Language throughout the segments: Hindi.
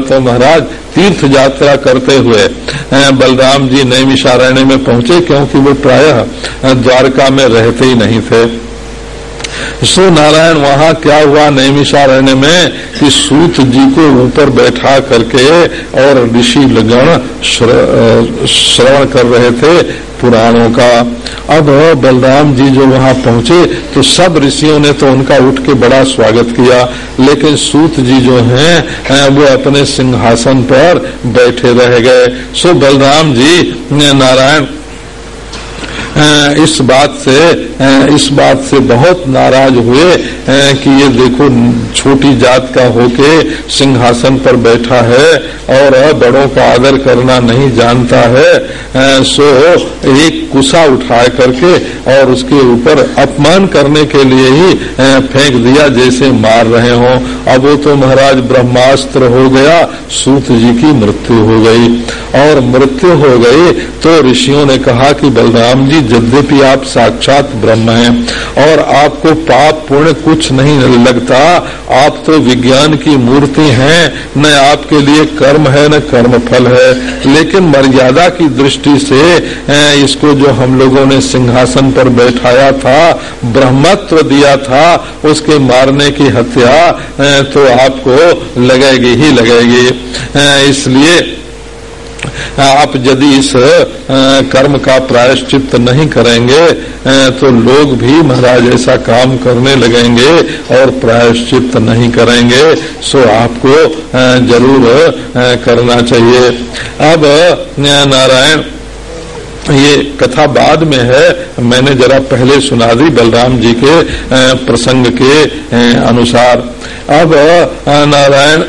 तो महाराज तीर्थ यात्रा करते हुए बलराम जी नैमिषारण्य में पहुँचे, क्योंकि वे प्रायः द्वारका में रहते ही नहीं थे। सो नारायण वहाँ क्या हुआ नैमिषारण्य में कि सूत जी को ऊपर बैठा करके और ऋषि लगन श्रवण कर रहे थे पुराणों का। अब बलराम जी जो वहाँ पहुँचे तो सब ऋषियों ने तो उनका उठ के बड़ा स्वागत किया। लेकिन सूत जी जो हैं वो अपने सिंहासन पर बैठे रह गए। सो बलराम जी, नारायण इस बात से इस बात से बहुत नाराज़ हुए कि ये देखो, छोटी जात का होके सिंहासन पर बैठा है और बड़ों का आदर करना नहीं जानता है सो एक कुसा उठा करके और उसके ऊपर अपमान करने के लिए ही, फेंक दिया जैसे मार रहे हो। अब वो तो महाराज ब्रह्मास्त्र हो गया, सूत जी की मृत्यु हो गई। और मृत्यु हो गई तो ऋषियों ने कहा कि बलराम जी यद्यपि आप साक्षात ब्रह्म हैं और आपको पाप पुण्य कुछ नहीं लगता, आप तो विज्ञान की मूर्ति हैं, न आपके लिए कर्म है, न कर्म फल है। लेकिन मर्यादा की दृष्टि से इसको जो हम लोगों ने सिंहासन पर बैठाया था, ब्रह्मत्व दिया था, उसके मारने की हत्या तो आपको लगेगी ही लगेगी इसलिए आप यदि इस कर्म का प्रायश्चित नहीं करेंगे तो लोग भी महाराज ऐसा काम करने लगेंगे और प्रायश्चित नहीं करेंगे। सो आपको ज़रूर करना चाहिए। अब नारायण, ये कथा बाद में है। मैंने जरा पहले सुना दी बलराम जी के प्रसंग के अनुसार। अब नारायण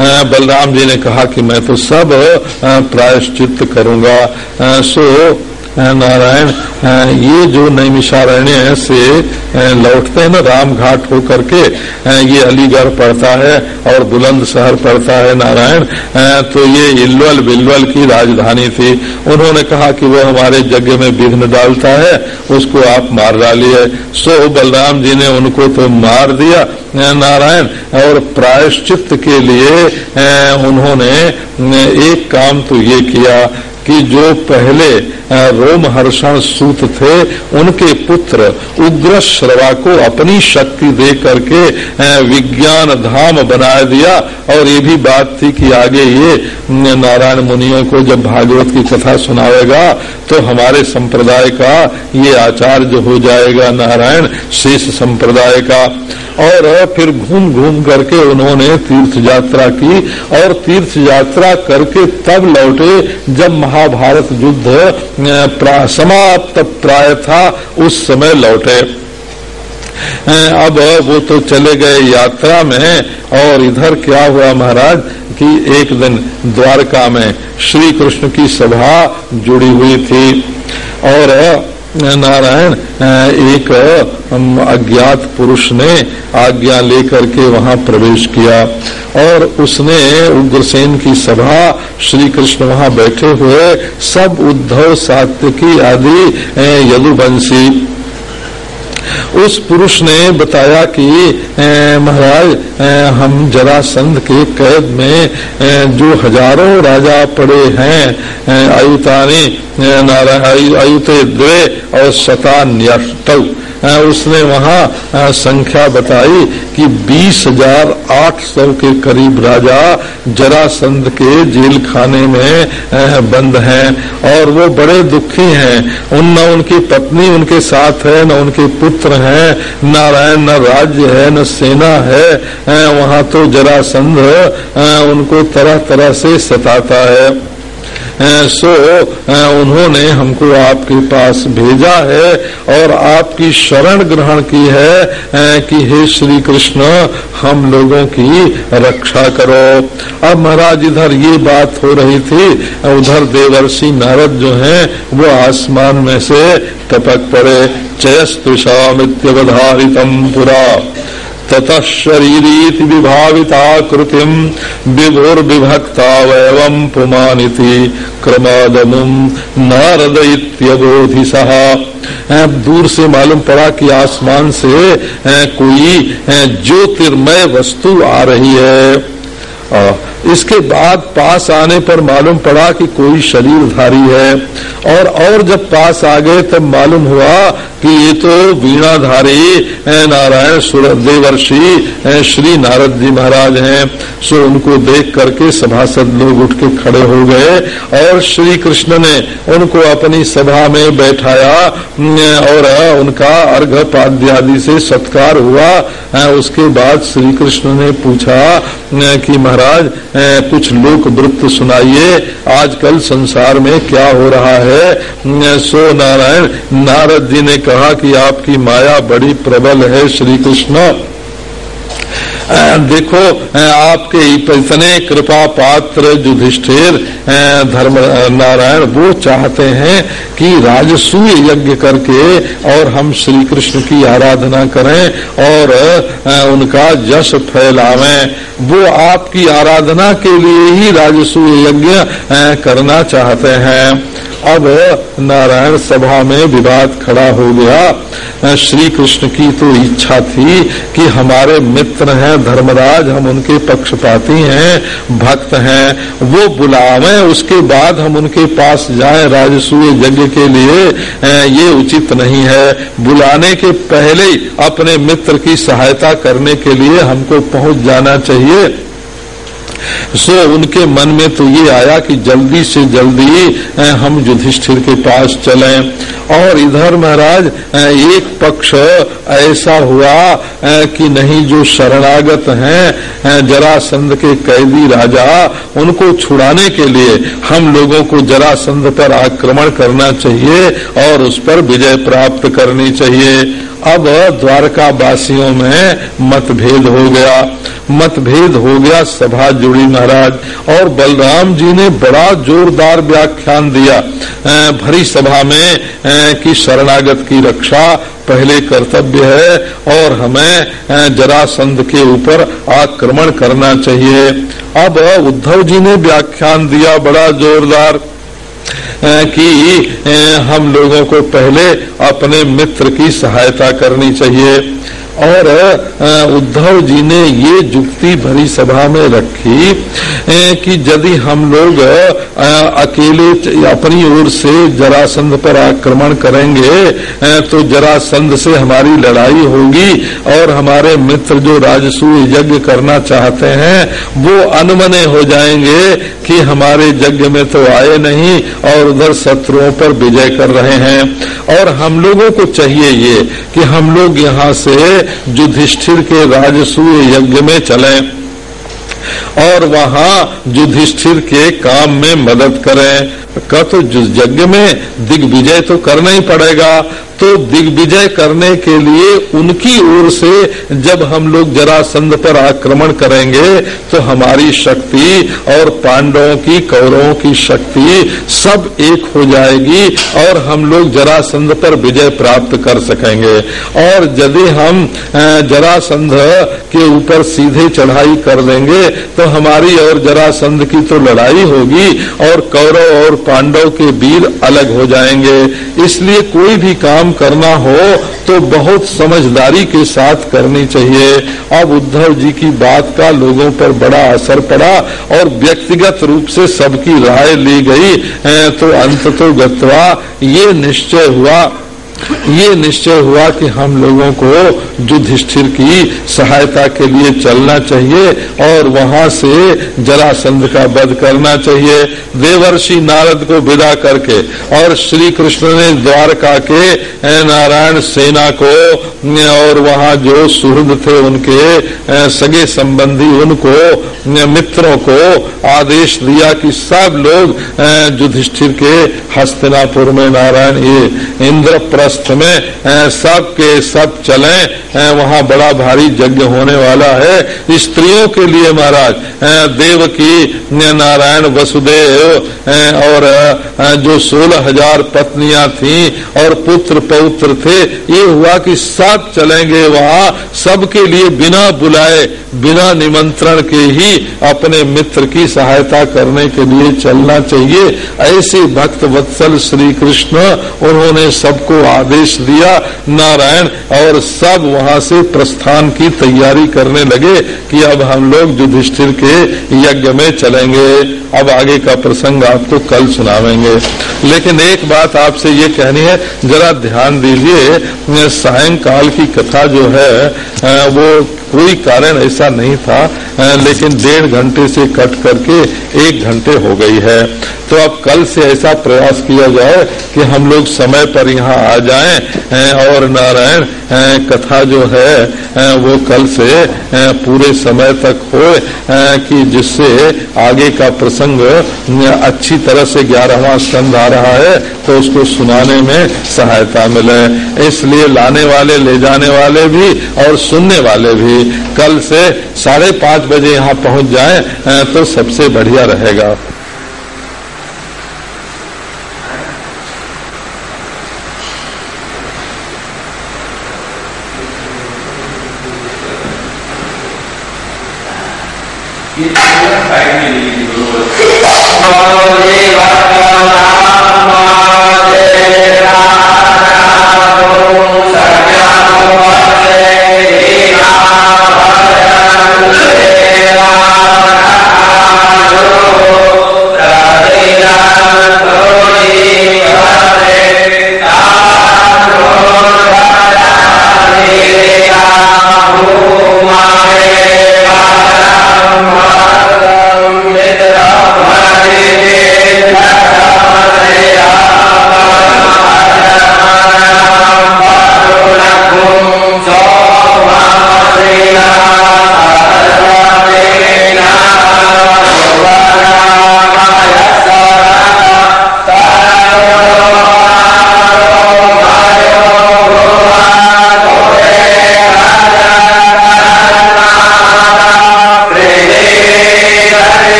बलराम जी ने कहा कि मैं तो सब प्रायश्चित करूँगा। सो नारायण ये जो नैमिषारण्य से लौटते हैं ना राम घाट होकर के ये अलीगढ़ पड़ता है और बुलंद शहर पड़ता है, नारायण तो ये इल्वल बिल्वल की राजधानी थी। उन्होंने कहा कि वो हमारे यज्ञ में विघ्न डालता है, उसको आप मार डालिए। सो बलराम जी ने उनको तो मार दिया नारायण, और प्रायश्चित के लिए उन्होंने एक काम तो ये किया कि जो पहले रोमहर्षण सूत थे, उनके पुत्र उग्र श्रवा को अपनी शक्ति दे करके विज्ञान धाम बना दिया। और ये भी बात थी कि आगे ये नारायण मुनियों को जब भागवत की कथा सुनावेगा तो हमारे संप्रदाय का ये आचार्य हो जाएगा नारायण, शेष संप्रदाय का। और फिर घूम घूम करके उन्होंने तीर्थ यात्रा की। और तीर्थ यात्रा करके तब लौटे जब महाभारत युद्ध समाप्त प्राय था, उस समय लौटे। अब वो तो चले गए यात्रा में, और इधर क्या हुआ महाराज, कि एक दिन द्वारका में श्री कृष्ण की सभा जुड़ी हुई थी, और नारायण एक अज्ञात पुरुष ने आज्ञा लेकर के वहाँ प्रवेश किया और उसने उग्रसेन की सभा श्री कृष्ण वहाँ बैठे हुए सब उद्धव सात्यकी आदि यदुवंशी उस पुरुष ने बताया कि महाराज हम जरासंध के कैद में जो हज़ारों राजा पड़े हैं आयुतानी नारायण आयुते द्वे और शतान्यष्ट उसने वहाँ संख्या बताई कि बीस हज़ार आठ सौ के करीब राजा जरासंध के जेल खाने में बंद हैं और वो बड़े दुखी हैं। उन, न उनकी पत्नी उनके साथ है, न उनके पुत्र हैं नारायण न राज्य है, न सेना है। वहाँ तो जरासंध उनको तरह तरह से सताता है। सो उन्होंने हमको आपके पास भेजा है और आपकी शरण ग्रहण की है कि हे श्री कृष्ण हम लोगों की रक्षा करो। अब महाराज, इधर ये बात हो रही थी, उधर देवर्षि नारद जो हैं, वो आसमान में से टपक पड़े। चयस्तुषामित्यवधारितम पुरा। ततः शरीर विभाविताकृतिम विभुर्विभक्ता वैवं पुमानिति क्रमादमुम नारद इत्यबोधि सहा दूर से मालूम पड़ा कि आसमान से कोई ज्योतिर्मय वस्तु आ रही है। इसके बाद पास आने पर मालूम पड़ा कि कोई शरीरधारी है। और और जब पास आ गए, तब मालूम हुआ कि ये तो वीणाधारी नारायण देवर्षि श्री नारद जी महाराज हैं। सो उनको देख करके सभासद लोग उठ के खड़े हो गए और श्री कृष्ण ने उनको अपनी सभा में बैठाया। और उनका अर्घ पाद्यादि से सत्कार हुआ। उसके बाद श्री कृष्ण ने पूछा कि महाराज कुछ लोक वृत्त सुनाइए, आजकल संसार में क्या हो रहा है? सो नारायण नारद जी ने कहा कि आपकी माया बड़ी प्रबल है, श्री कृष्ण। देखो आपके इतने कृपा पात्र युधिष्ठिर धर्म नारायण वो चाहते हैं कि राजसूय यज्ञ करके और हम श्री कृष्ण की आराधना करें और उनका जश फैलावे। वो आपकी आराधना के लिए ही राजसूय यज्ञ करना चाहते हैं। अब नारायण सभा में विवाद खड़ा हो गया। श्री कृष्ण की तो इच्छा थी कि हमारे मित्र हैं धर्मराज, हम उनके पक्षपाती हैं, भक्त हैं। वो बुलावे, उसके बाद हम उनके पास जाएँ राजसूय यज्ञ के लिए। ये उचित नहीं है। बुलाने के पहले अपने मित्र की सहायता करने के लिए हमको पहुँच जाना चाहिए। सो उनके मन में तो ये आया कि जल्दी से जल्दी हम युधिष्ठिर के पास चलें। और इधर महाराज एक पक्ष ऐसा हुआ कि नहीं, जो शरणागत हैं जरासंध के कैदी राजा, उनको छुड़ाने के लिए हम लोगों को जरासंध पर आक्रमण करना चाहिए और उस पर विजय प्राप्त करनी चाहिए। अब द्वारका वासियों में मतभेद हो गया। मतभेद हो गया, सभा जुड़ी महाराज और बलराम जी ने बड़ा जोरदार व्याख्यान दिया। भरी सभा में कि शरणागत की रक्षा पहले कर्तव्य है और हमें जरासंध के ऊपर आक्रमण करना चाहिए। अब उद्धव जी ने व्याख्यान दिया बड़ा जोरदार। कि हम लोगों को पहले अपने मित्र की सहायता करनी चाहिए। और उद्धव जी ने ये जुक्ति भरी सभा में रखी कि यदि हम लोग अकेले अपनी ओर से जरासंध पर आक्रमण करेंगे तो जरासंध से हमारी लड़ाई होगी और हमारे मित्र जो राजसूय यज्ञ करना चाहते हैं, वो अनमने हो जाएँगे कि हमारे यज्ञ में तो आए नहीं और उधर शत्रुओं पर विजय कर रहे हैं। और हम लोगों को चाहिए ये कि हम लोग यहाँ से युधिष्ठिर के राजसूय यज्ञ में चलें। और वहाँ युधिष्ठिर के काम में मदद करें। का तो यज्ञ में दिग्विजय तो करना ही पड़ेगा। तो दिग्विजय करने के लिए उनकी ओर से जब हम लोग जरासंध पर आक्रमण करेंगे तो हमारी शक्ति और पांडवों की, कौरवों की शक्ति सब एक हो जाएगी और हम लोग जरासंध पर विजय प्राप्त कर सकेंगे। और यदि हम जरासंध के ऊपर सीधे चढ़ाई कर देंगे तो हमारी और जरासंध की तो लड़ाई होगी और कौरव और पांडव के वीर अलग हो जाएँगे। इसलिए कोई भी काम करना हो तो बहुत समझदारी के साथ करनी चाहिए। अब उद्धव जी की बात का लोगों पर बड़ा असर पड़ा और व्यक्तिगत रूप से सबकी राय ली गई तो अंत तो गत्वा ये निश्चय हुआ ये निश्चय हुआ कि हम लोगों को युधिष्ठिर की सहायता के लिए चलना चाहिए और वहाँ से जरासंध का वध करना चाहिए। देवर्षि नारद को विदा करके और श्री कृष्ण ने द्वारका के नारायण सेना को, और वहाँ जो सुहृद थे उनके सगे संबंधी उनको मित्रों को आदेश दिया कि सब लोग युधिष्ठिर के हस्तिनापुर में नारायण ये इंद्रप्रस्थ प्रस्थ में सब के सब चलें। वहाँ बड़ा भारी यज्ञ होने वाला है। स्त्रियों के लिए महाराज देव की नारायण वसुदेव और जो सोलह हज़ार पत्नियाँ थी और पुत्र पौत्र थे, ये हुआ कि सब चलेंगे वहाँ, सबके लिए बिना बुलाए, बिना निमंत्रण के ही अपने मित्र की सहायता करने के लिए चलना चाहिए। ऐसे भक्त वत्सल श्री कृष्ण उन्होंने सबको आदेश दिया, नारायण, और सब वहाँ से प्रस्थान की तैयारी करने लगे कि अब हम लोग युधिष्ठिर के यज्ञ में चलेंगे। अब आगे का प्रसंग आपको कल सुनावेंगे। लेकिन एक बात आपसे ये कहनी है, जरा ध्यान दीजिए, सायंकाल की कथा जो है वो कोई कारण ऐसा नहीं था लेकिन डेढ़ घंटे से कट करके एक घंटे हो गई है। तो अब कल से ऐसा प्रयास किया जाए कि हम लोग समय पर यहाँ आ जाएँ और नारायण कथा जो है वो कल से पूरे समय तक हो कि जिससे आगे का प्रसंग अच्छी तरह से ग्यारहवा स्कंद आ रहा है तो उसको सुनाने में सहायता मिले। इसलिए लाने वाले, ले जाने वाले भी और सुनने वाले भी। कल से साढ़े पाँच बजे यहाँ पहुँच जाए तो सबसे बढ़िया रहेगा।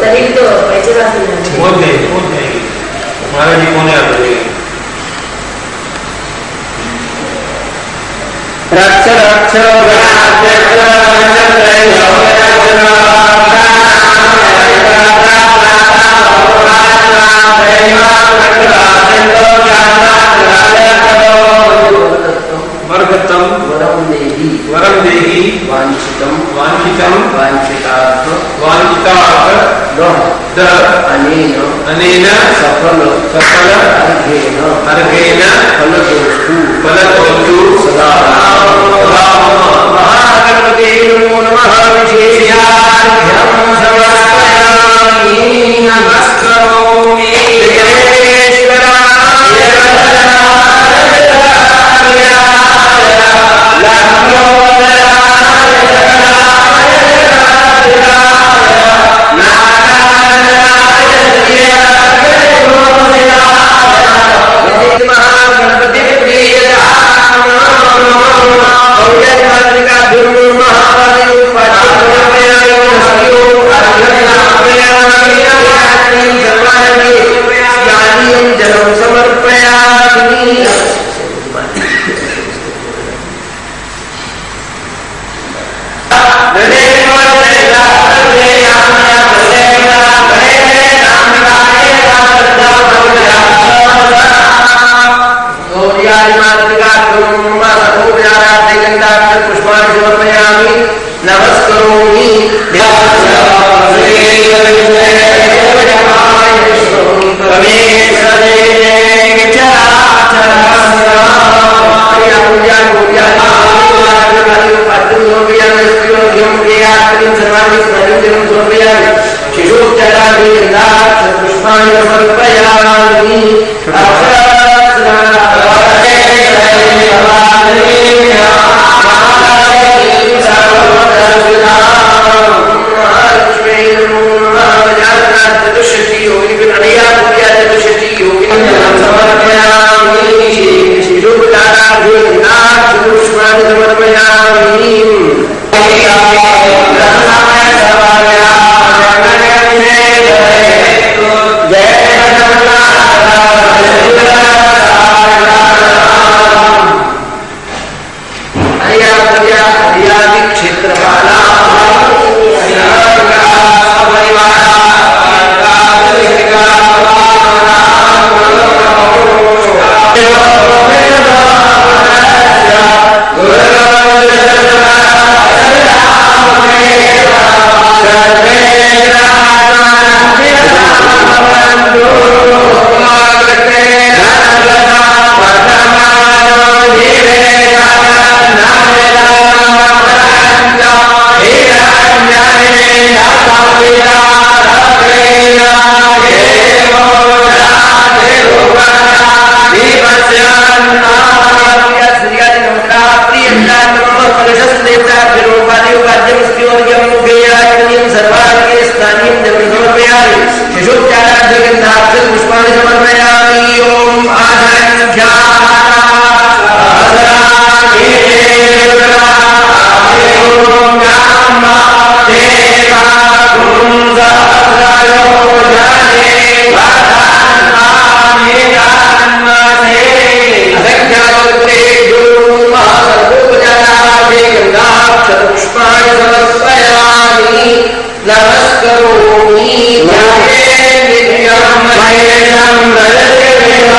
तरी तो पैसे बहुत नहीं बहुत नहीं महाराज जी कोने आते हैं रक्ष रक्ष वर्गतम वरं देहि वरम देहि वाञ्छितं वांछितम वाञ्छितार्थ वांछितार्थ दः द अनेन अनेन सफल सफल अर्घेन अर्घेन फलदोस्तु फलतोस्तु सदा ब्रह्म जलं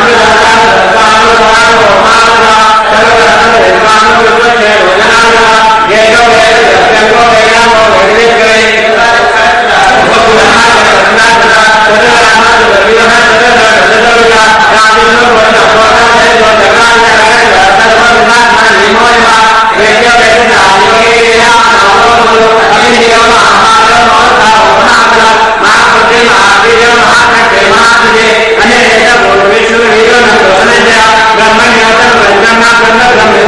ध ब्रह्मण्य ब्रह्म ब्रह्म ब्रह्म